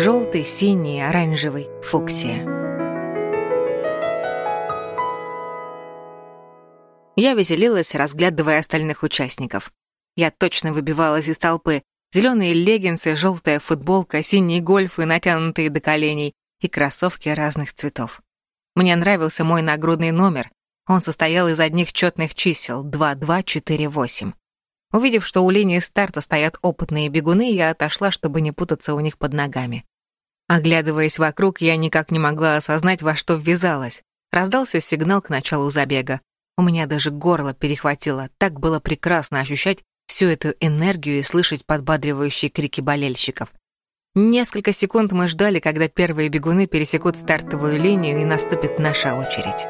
Желтый, синий, оранжевый, фуксия. Я веселилась, разглядывая остальных участников. Я точно выбивалась из толпы. Зеленые леггинсы, желтая футболка, синие гольфы, натянутые до коленей, и кроссовки разных цветов. Мне нравился мой нагрудный номер. Он состоял из одних четных чисел 2248. Увидев, что у линии старта стоят опытные бегуны, я отошла, чтобы не путаться у них под ногами. Оглядываясь вокруг, я никак не могла осознать, во что ввязалась. Раздался сигнал к началу забега. У меня даже горло перехватило. Так было прекрасно ощущать всю эту энергию и слышать подбадривающие крики болельщиков. Несколько секунд мы ждали, когда первые бегуны пересекут стартовую линию и наступит наша очередь.